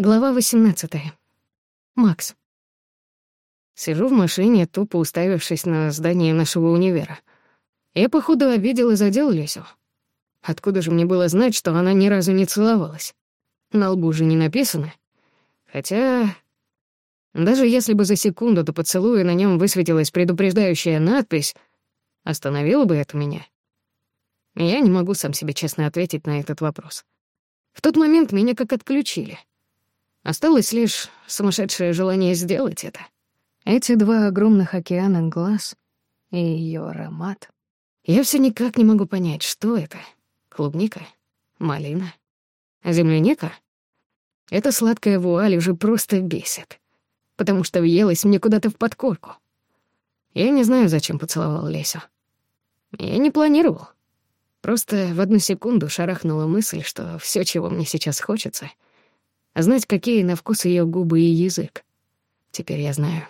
Глава 18. Макс. Сижу в машине, тупо уставившись на здание нашего универа. Я, походу, обидел и задел Лесю. Откуда же мне было знать, что она ни разу не целовалась? На лбу же не написано. Хотя... Даже если бы за секунду до поцелуя на нем высветилась предупреждающая надпись, остановила бы это меня. Я не могу сам себе честно ответить на этот вопрос. В тот момент меня как отключили — Осталось лишь сумасшедшее желание сделать это. Эти два огромных океана глаз и ее аромат. Я все никак не могу понять, что это. Клубника? Малина? Земляника? Эта сладкая вуаль уже просто бесит, потому что въелась мне куда-то в подкорку. Я не знаю, зачем поцеловал Лесю. Я не планировал. Просто в одну секунду шарахнула мысль, что все, чего мне сейчас хочется — знать, какие на вкус ее губы и язык. Теперь я знаю.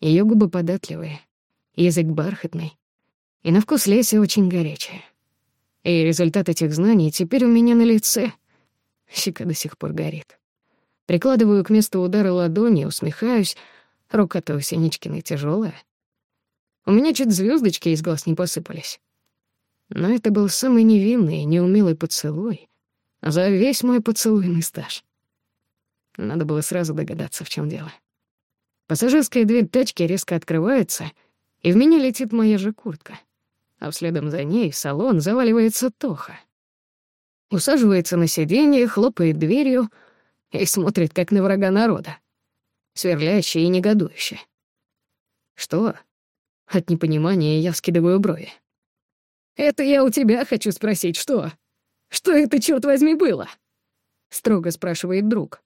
Ее губы податливые, язык бархатный, и на вкус леси очень горячая. И результат этих знаний теперь у меня на лице. Щека до сих пор горит. Прикладываю к месту удара ладони, усмехаюсь. Рука-то у Синичкиной тяжелая. У меня чуть звездочки из глаз не посыпались. Но это был самый невинный и неумелый поцелуй за весь мой поцелуйный стаж. Надо было сразу догадаться, в чем дело. Пассажирская дверь тачки резко открывается, и в меня летит моя же куртка. А вследом за ней в салон заваливается Тоха. Усаживается на сиденье, хлопает дверью и смотрит, как на врага народа. сверлящий и негодующий. «Что?» От непонимания я вскидываю брови. «Это я у тебя хочу спросить, что? Что это, чёрт возьми, было?» Строго спрашивает друг.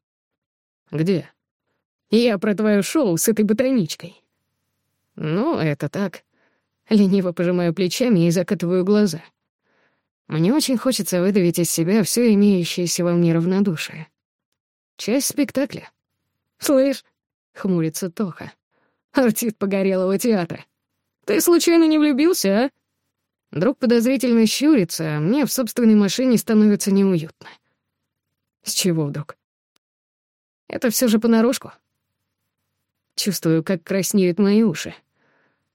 «Где?» «Я про твое шоу с этой ботаничкой». «Ну, это так». Лениво пожимаю плечами и закатываю глаза. Мне очень хочется выдавить из себя все имеющееся во мне равнодушие. Часть спектакля. «Слышь», — хмурится Тоха, — «артист погорелого театра. Ты случайно не влюбился, а?» Друг подозрительно щурится, а мне в собственной машине становится неуютно. С чего вдруг? Это все же понарошку. Чувствую, как краснеют мои уши.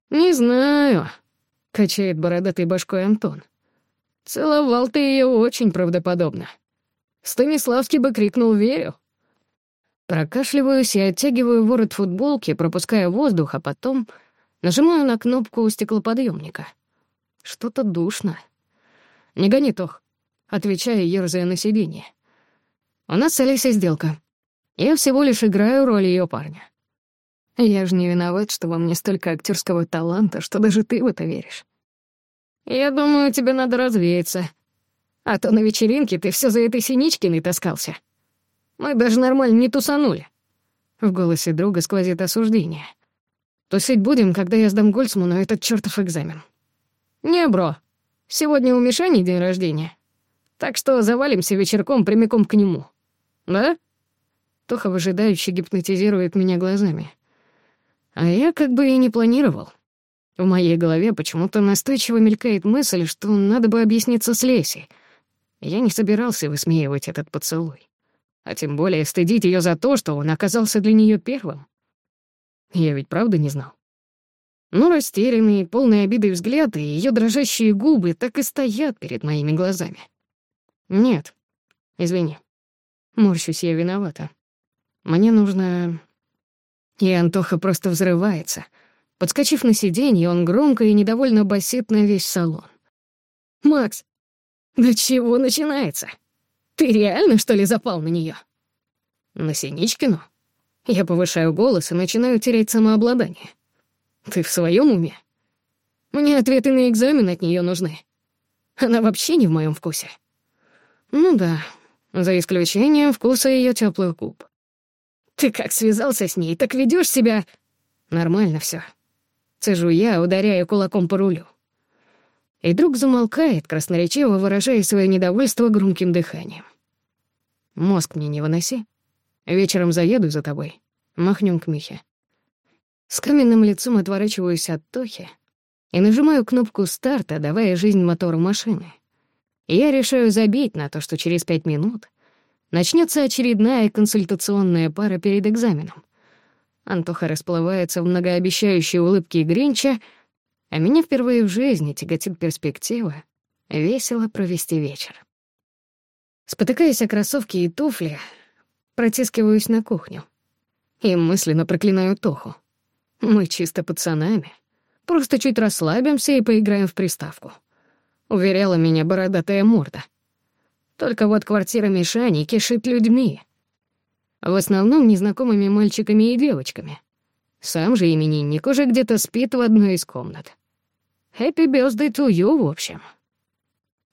«Не знаю», — качает бородатый башкой Антон. «Целовал ты ее очень правдоподобно. Станиславский бы крикнул «Верю». Прокашливаюсь и оттягиваю ворот футболки, пропуская воздух, а потом нажимаю на кнопку у стеклоподъемника. Что-то душно. «Не гони, Тох», — отвечаю, ерзая на сиденье. «У нас с Олесей сделка. Я всего лишь играю роль ее парня. Я же не виноват, что во мне столько актерского таланта, что даже ты в это веришь. Я думаю, тебе надо развеяться. А то на вечеринке ты все за этой Синичкиной таскался. Мы даже нормально не тусанули. В голосе друга сквозит осуждение. Тусить будем, когда я сдам Гольцману этот чертов экзамен. Не, бро, сегодня у Мишани день рождения. Так что завалимся вечерком прямиком к нему. Да? تو خبرداری گپنتیزیرویت меня глазами. А я как бы и не планировал. В моей голове почему-то настойчиво мелькает мысль, что надо бы объясниться с Лесей. Я не собирался высмеивать этот поцелуй. А тем более стыдить её за то, что он оказался для неё первым. Я ведь правда не знал. Но растерянный, полный обиды взгляд и её дрожащие губы так и стоят перед моими глазами. Нет, извини. Морщусь я виновата. Мне нужно... И Антоха просто взрывается. Подскочив на сиденье, он громко и недовольно басит на весь салон. «Макс, до чего начинается? Ты реально, что ли, запал на неё?» «На Синичкину?» Я повышаю голос и начинаю терять самообладание. «Ты в своём уме?» «Мне ответы на экзамен от неё нужны. Она вообще не в моём вкусе». «Ну да, за исключением вкуса её тёплых губ». Ты как связался с ней, так ведёшь себя... Нормально всё. Цежу я, ударяя кулаком по рулю. И друг замолкает, красноречиво выражая своё недовольство громким дыханием. Мозг мне не выноси. Вечером заеду за тобой. Махнём к Михе. С каменным лицом отворачиваюсь от Тохи и нажимаю кнопку старта, давая жизнь мотору машины. Я решаю забить на то, что через пять минут Начнется очередная консультационная пара перед экзаменом. Антоха расплывается в многообещающей улыбке Гринча, а меня впервые в жизни тяготит перспектива весело провести вечер. Спотыкаясь о кроссовки и туфли, протискиваюсь на кухню и мысленно проклинаю Тоху. Мы чисто пацанами. Просто чуть расслабимся и поиграем в приставку. Уверяла меня бородатая морда. Только вот квартира Мишани кишит людьми. В основном незнакомыми мальчиками и девочками. Сам же именинник уже где-то спит в одной из комнат. Happy birthday to you, в общем.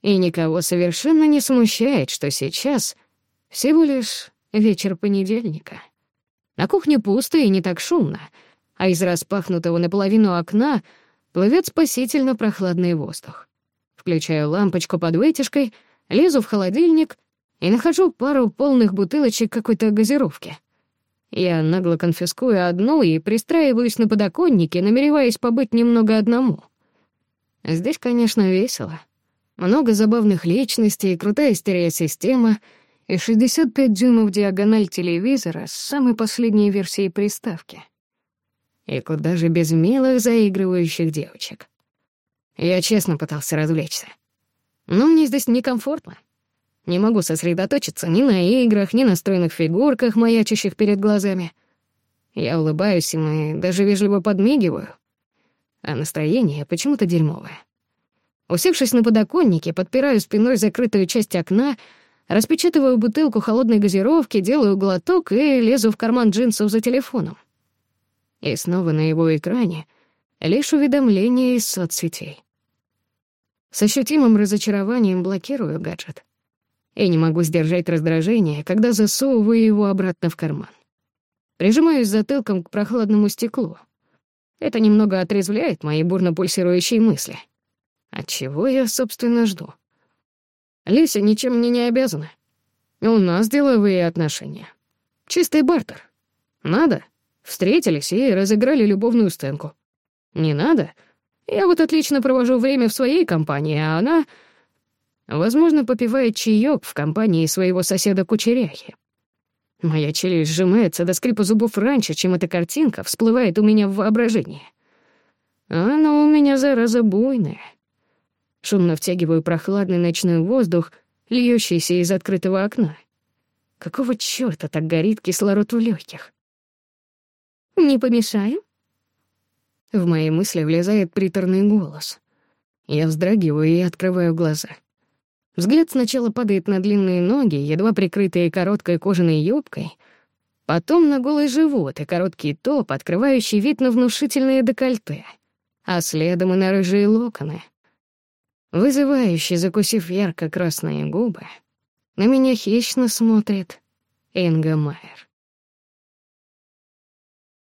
И никого совершенно не смущает, что сейчас всего лишь вечер понедельника. На кухне пусто и не так шумно, а из распахнутого наполовину окна плывет спасительно прохладный воздух. Включаю лампочку под вытяжкой — лезу в холодильник и нахожу пару полных бутылочек какой-то газировки. Я нагло конфискую одну и пристраиваюсь на подоконнике, намереваясь побыть немного одному. Здесь, конечно, весело. Много забавных личностей, крутая стереосистема и 65 дюймов диагональ телевизора с самой последней версией приставки. И куда же без милых заигрывающих девочек. Я честно пытался развлечься. Но мне здесь некомфортно. Не могу сосредоточиться ни на играх, ни на стройных фигурках, маячащих перед глазами. Я улыбаюсь им и даже вежливо подмигиваю. А настроение почему-то дерьмовое. Усевшись на подоконнике, подпираю спиной закрытую часть окна, распечатываю бутылку холодной газировки, делаю глоток и лезу в карман джинсов за телефоном. И снова на его экране лишь уведомления из соцсетей. С ощутимым разочарованием блокирую гаджет. И не могу сдержать раздражение, когда засовываю его обратно в карман. Прижимаюсь затылком к прохладному стеклу. Это немного отрезвляет мои бурно пульсирующие мысли. От чего я, собственно, жду? Леся ничем мне не обязана. У нас деловые отношения. Чистый бартер. Надо? Встретились и разыграли любовную стенку. Не надо — я вот отлично провожу время в своей компании, а она, возможно, попивает чаёк в компании своего соседа Кучеряхи. Моя челюсть сжимается до скрипа зубов раньше, чем эта картинка всплывает у меня в воображении. Она у меня, зараза, буйная. Шумно втягиваю прохладный ночной воздух, льющийся из открытого окна. Какого чёрта так горит кислород в лёгких? «Не помешаю?» В мои мысли влезает приторный голос. Я вздрагиваю и открываю глаза. Взгляд сначала падает на длинные ноги, едва прикрытые короткой кожаной юбкой, потом на голый живот и короткий топ, открывающий вид на внушительное декольте, а следом и на рыжие локоны. Вызывающе закусив ярко-красные губы, на меня хищно смотрит Инга Майер.